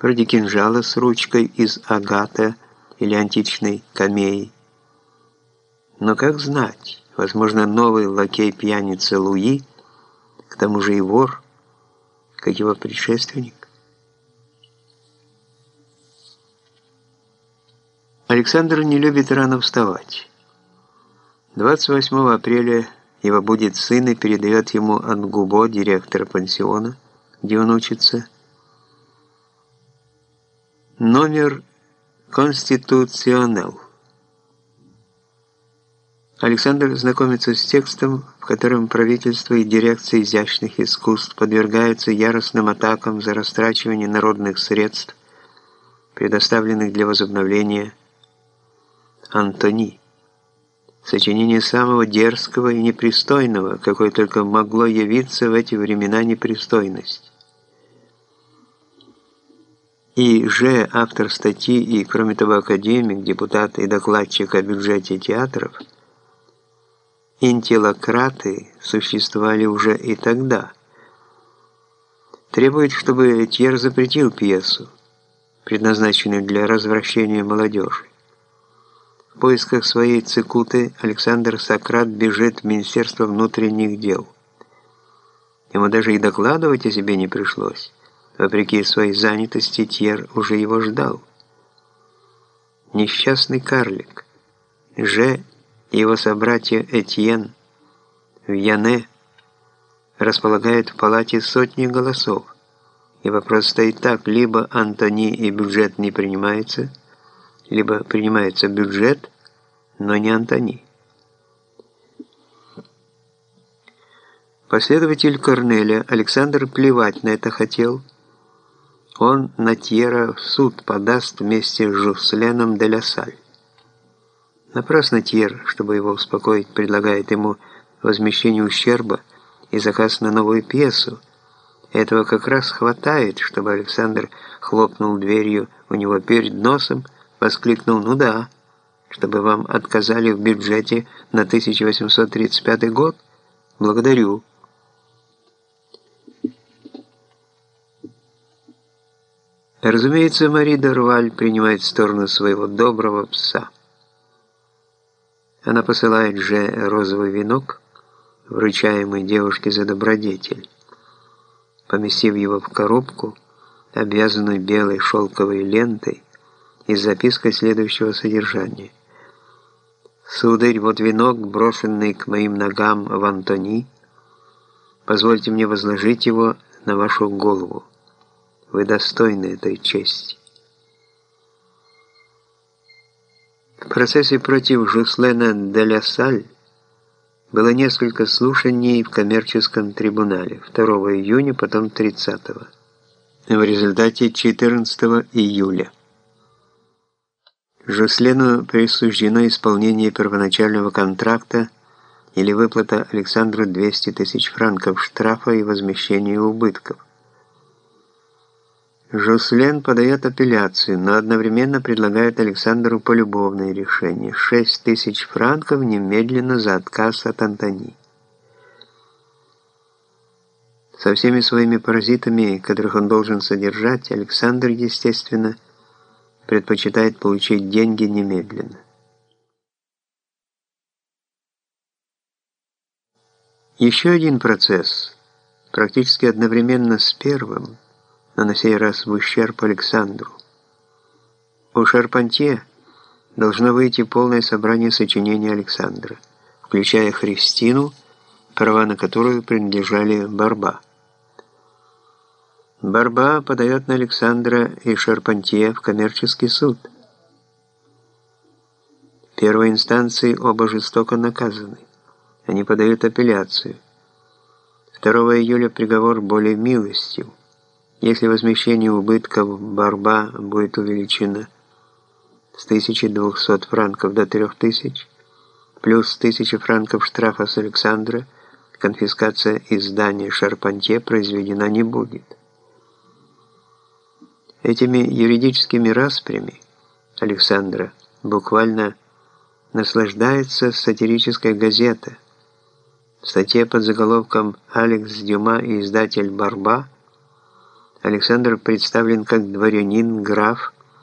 вроде кинжала с ручкой из агата или античной камеи. Но как знать, возможно, новый лакей-пьяница Луи, к тому же и вор, как его предшественник. Александр не любит рано вставать. 28 апреля его будет сын и передает ему Ангубо, директора пансиона, где он учится, номер «Конституционел». Александр знакомится с текстом, в котором правительство и дирекция изящных искусств подвергаются яростным атакам за растрачивание народных средств, предоставленных для возобновления Антони. Сочинение самого дерзкого и непристойного, какое только могло явиться в эти времена непристойность. И же автор статьи и, кроме того, академик, депутат и докладчик о бюджете театров – интелократы существовали уже и тогда. Требует, чтобы Тьер запретил пьесу, предназначенную для развращения молодежи. В поисках своей цикуты Александр Сократ бежит в Министерство внутренних дел. Ему даже и докладывать о себе не пришлось. Вопреки своей занятости Тьер уже его ждал. Несчастный карлик. Ж его собратья Этьен в Яне располагают в палате сотни голосов. И вопрос стоит так, либо Антони и бюджет не принимается, либо принимается бюджет, но не Антони. Последователь Корнеля Александр плевать на это хотел. Он на Тьера в суд подаст вместе с Жусленом де ля Саль. Напрасно Тьер, чтобы его успокоить, предлагает ему возмещение ущерба и заказ на новую пьесу. Этого как раз хватает, чтобы Александр хлопнул дверью у него перед носом, воскликнул «Ну да», чтобы вам отказали в бюджете на 1835 год? Благодарю. Разумеется, Мари Дорваль принимает сторону своего доброго пса. Она посылает же розовый венок, вручаемый девушке за добродетель. Поместив его в коробку, обвязанную белой шелковой лентой, и запиской следующего содержания. «Сударь, вот венок, брошенный к моим ногам в Антони. Позвольте мне возложить его на вашу голову. Вы достойны этой чести». В процессе против Жуслена де ля Саль было несколько слушаний в коммерческом трибунале 2 июня, потом 30 в результате 14 июля. Жуслену присуждено исполнение первоначального контракта или выплата Александру 200 тысяч франков штрафа и возмещение убытков. Жуслен подает апелляцию, но одновременно предлагает Александру полюбовное решение – 6 тысяч франков немедленно за отказ от Антони. Со всеми своими паразитами, которых он должен содержать, Александр, естественно, предпочитает получить деньги немедленно. Еще один процесс, практически одновременно с первым – но на сей раз в ущерб Александру. У Шарпантье должно выйти полное собрание сочинений Александра, включая Христину, права на которую принадлежали Барба. Барба подает на Александра и Шарпантье в коммерческий суд. В первой инстанции оба жестоко наказаны. Они подают апелляцию. 2 июля приговор более милостив. Если возмещение убытков борьба будет увеличено с 1200 франков до 3000, плюс 1000 франков штрафа с Александра, конфискация издания Шарпантье произведена не будет. Этими юридическими распрями Александра буквально наслаждается сатирическая газета. В статье под заголовком «Алекс Дюма и издатель Барба» Александр представлен как дворянин, граф,